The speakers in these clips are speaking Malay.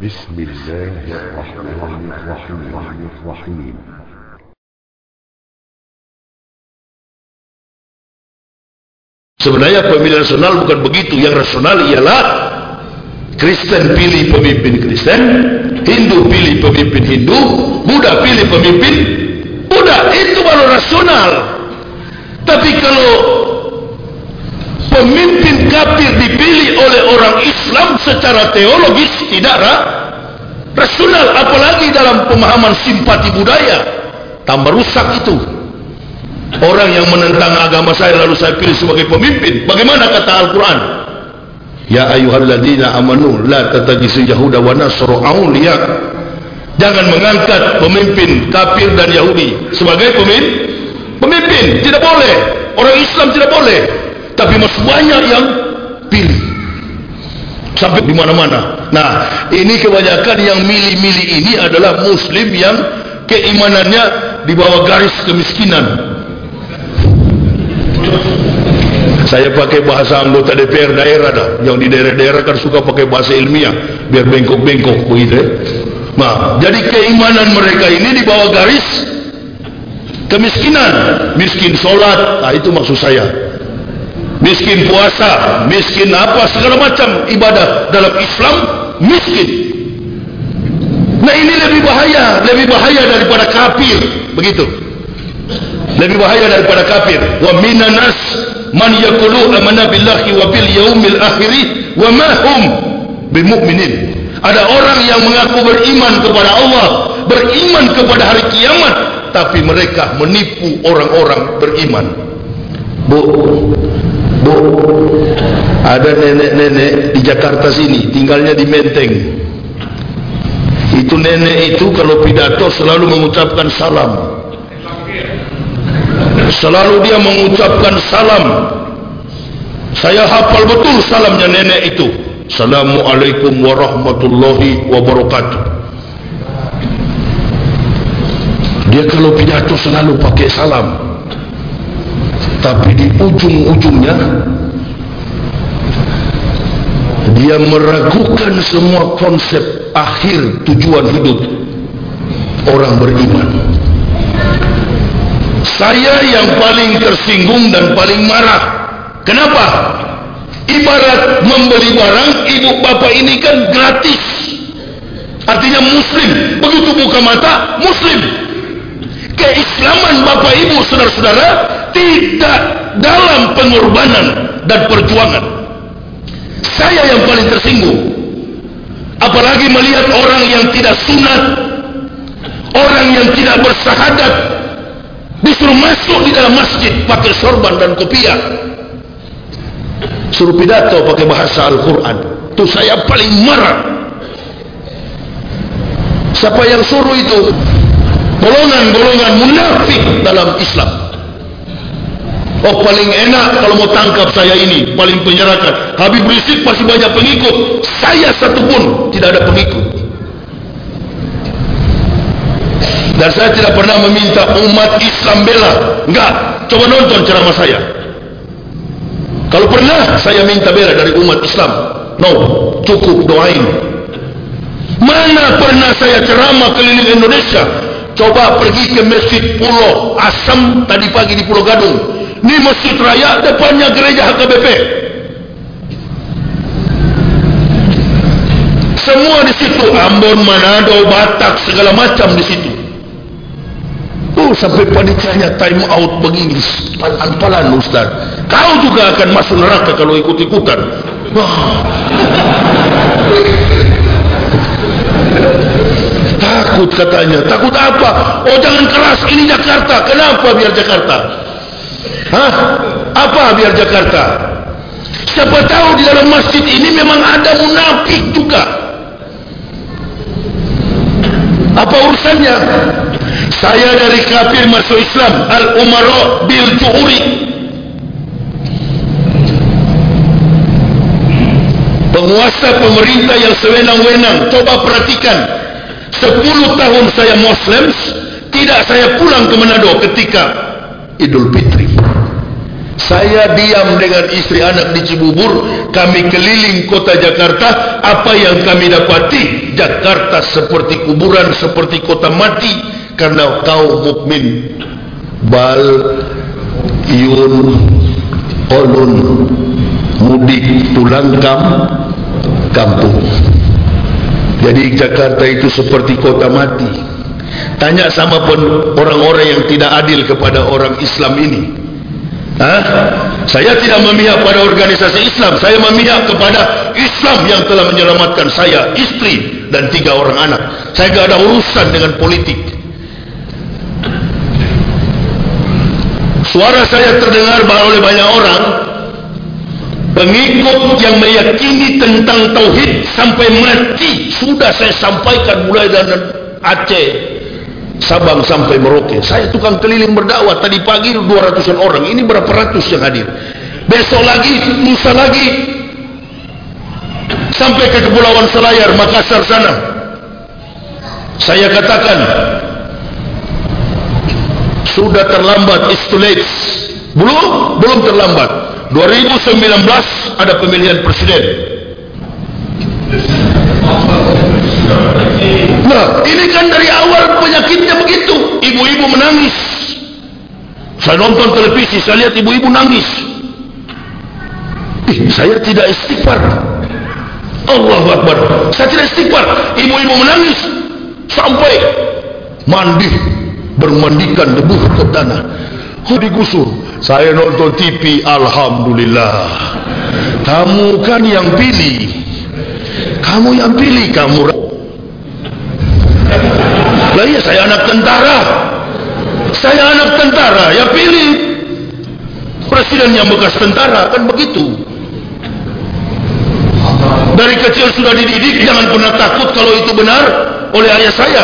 بسم الله الرحمن الرحيم الرحيم Sebenarnya pemilihan nasional bukan begitu. Yang rasional ialah Kristen pilih pemimpin Kristen, Hindu pilih pemimpin Hindu, Buddha pilih pemimpin Buddha. Itu baru rasional. Tapi kalau pemimpin kafir dipilih oleh orang Islam secara teologis tidak rasional. Apalagi dalam pemahaman simpati budaya. Tambah rusak itu. Orang yang menentang agama saya lalu saya pilih sebagai pemimpin. Bagaimana kata Al-Quran? Ya ayuhalladzina amanu la tatagisu yahuda wa nasru awliya. Jangan mengangkat pemimpin kafir dan Yahudi sebagai pemimpin. Pemimpin tidak boleh. Orang Islam tidak boleh. Tapi masih banyak yang pilih. Sampai di mana-mana. Nah, ini kebanyakan yang milih-milih ini adalah muslim yang keimanannya di bawah garis kemiskinan. Saya pakai bahasa anggota DPR daerah dah. Yang di daerah-daerah kan suka pakai bahasa ilmiah. Biar bengkok-bengkok begitu ya. Nah, jadi keimanan mereka ini di bawah garis kemiskinan. Miskin solat. Nah, itu maksud saya. Miskin puasa. Miskin apa. Segala macam ibadah dalam Islam. Miskin. Nah, ini lebih bahaya. Lebih bahaya daripada kafir. Begitu. Lebih bahaya daripada kafir. Wa minanas man yaqulu amanna billahi wa bil yaumil akhir wa ma hum bil mu'minin ada orang yang mengaku beriman kepada Allah beriman kepada hari kiamat tapi mereka menipu orang-orang beriman bu bu ada nenek-nenek di Jakarta sini tinggalnya di Menteng. Itu nenek itu kalau pidato selalu mengucapkan salam. Selalu dia mengucapkan salam. Saya hafal betul salamnya nenek itu. Assalamualaikum warahmatullahi wabarakatuh. Dia kalau pidato selalu pakai salam tapi di ujung-ujungnya dia meragukan semua konsep akhir tujuan hidup orang beriman. Saya yang paling tersinggung dan paling marah. Kenapa? ibarat membeli barang ibu bapa ini kan gratis. Artinya muslim. Begitu buka mata muslim. Keislaman bapa ibu saudara-saudara tidak dalam pengorbanan dan perjuangan. Saya yang paling tersinggung. Apalagi melihat orang yang tidak sunat orang yang tidak bersahadat disuruh masuk di dalam masjid pakai sorban dan kopiah. Suruh pidato pakai bahasa Al-Quran. Itu saya paling marah. Siapa yang suruh itu? Golongan-golongan munafik dalam Islam oh paling enak kalau mau tangkap saya ini paling penyerakan. Habib Rizik masih banyak pengikut. Saya satu pun tidak ada pengikut. Dan saya tidak pernah meminta umat Islam bela. Enggak, coba nonton ceramah saya. Kalau pernah saya minta bela dari umat Islam. No, cukup doain. Mana pernah saya ceramah keliling Indonesia? Coba pergi ke masjid pulau Asam tadi pagi di pulau Gadung ini masjid raya depannya gereja HKBP semua di situ Ambon, Manado, Batak segala macam di situ. Oh sampai panitianya time out begini Ampalan Ustaz. Kau juga akan masuk neraka kalau ikut-ikutan. Takut katanya. Takut apa? Oh jangan keras. Ini Jakarta. Kenapa biar Jakarta? Hah? Apa biar Jakarta? Siapa tahu di dalam masjid ini memang ada munafik juga Apa urusannya? saya dari kafir masuk Islam al-umara bil juhuri penguasa pemerintah yang sewenang-wenang coba perhatikan 10 tahun saya muslim tidak saya pulang ke Manado ketika idul fitri saya diam dengan istri anak di Cibubur. Kami keliling kota Jakarta. Apa yang kami dapati? Jakarta seperti kuburan seperti kota mati. Karena kaum mukmin. Bal yun olun mudik pulang kam kampung. Jadi Jakarta itu seperti kota mati. Tanya sama pun orang-orang yang tidak adil kepada orang Islam ini Ha? Saya tidak memihak pada organisasi Islam. Saya memihak kepada Islam yang telah menyelamatkan saya, istri dan tiga orang anak. Saya tidak ada urusan dengan politik. Suara saya terdengar oleh banyak orang. Pengikut yang meyakini tentang Tauhid sampai mati. Sudah saya sampaikan mulai dari Aceh, Sabang sampai Merauke. Saya tukang keliling berdakwah. Tadi pagi 200 orang. Ini berapa ratus yang hadir. Besok lagi, lusa lagi. Sampai ke Kepulauan Selayar, Makassar sana. Saya katakan, sudah terlambat, it's too late. Belum, belum terlambat. 2019 ada pemilihan presiden. Nah, ini kan dari. Menangis. Saya nonton televisi, saya lihat ibu-ibu nangis. Eh, saya tidak istighfar. Allah Akbar. Saya tidak istighfar. Ibu-ibu menangis. Sampai mandi. Bermandikan debu ke tanah. Oh, digusur. Saya nonton TV, Alhamdulillah. Kamu kan yang pilih. Kamu yang pilih, kamu lah iya saya anak tentara. Saya anak tentara, ya pilih presiden yang bekas tentara kan begitu. Dari kecil sudah dididik jangan pernah takut kalau itu benar oleh ayah saya.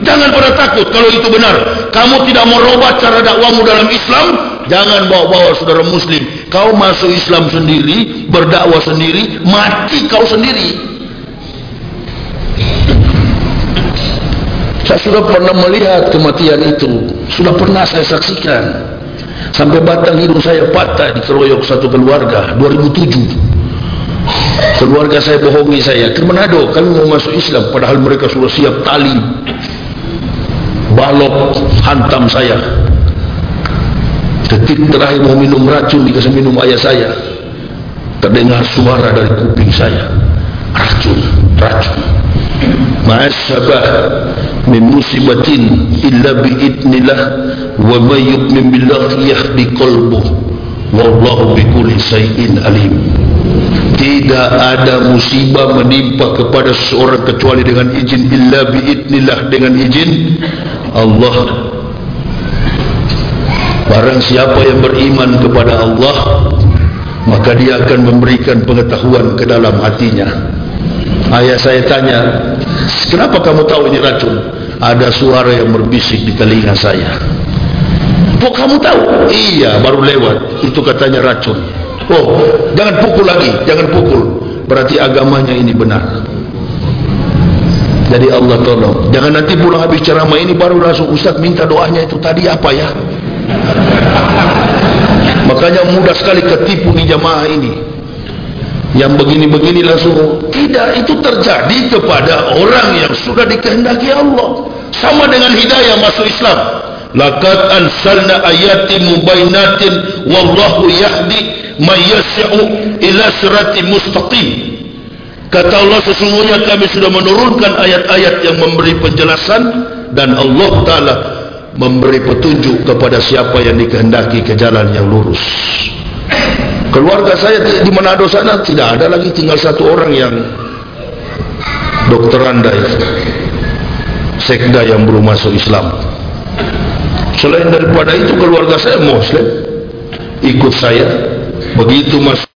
Jangan pernah takut kalau itu benar. Kamu tidak mau merubah cara dakwamu dalam Islam, jangan bawa-bawa saudara muslim. Kau masuk Islam sendiri, berdakwah sendiri, mati kau sendiri. Saya sudah pernah melihat kematian itu. Sudah pernah saya saksikan. Sampai batang hidung saya patah di keroyok satu keluarga. 2007. Keluarga saya bohongi saya. Ke Manado kami mau masuk Islam. Padahal mereka sudah siap tali. Balok hantam saya. Detik terakhir mau minum racun dikasih minum ayah saya. Terdengar suara dari kuping saya. Racun, racun. Ma'asabah min musibatin illa biidnillah wa may yu'min billah yahdi qalbuh. Wallahu bikulli shay'in alim. Tidak ada musibah menimpa kepada seseorang kecuali dengan izin illa biidnillah dengan izin Allah. Barang siapa yang beriman kepada Allah maka dia akan memberikan pengetahuan ke dalam hatinya ayah saya tanya kenapa kamu tahu ini racun? Ada suara yang berbisik di telinga saya. Kok kamu tahu? Iya baru lewat. Itu katanya racun. Oh jangan pukul lagi jangan pukul. Berarti agamanya ini benar. Jadi Allah tolong jangan nanti pulang habis ceramah ini baru langsung Ustaz minta doanya itu tadi apa ya? Makanya mudah sekali ketipu di jamaah ini yang begini-begini langsung tidak itu terjadi kepada orang yang sudah dikehendaki Allah. Sama dengan hidayah masuk Islam. Laqad ansalna ayatin mubainatin wallahu yahdi may yasha'u ila siratin mustaqim. Kata Allah sesungguhnya kami sudah menurunkan ayat-ayat yang memberi penjelasan dan Allah taala memberi petunjuk kepada siapa yang dikehendaki ke jalan yang lurus keluarga saya di Manado sana tidak ada lagi tinggal satu orang yang dokter Andai sekda yang belum masuk Islam. Selain daripada itu keluarga saya muslim. Ikut saya begitu masuk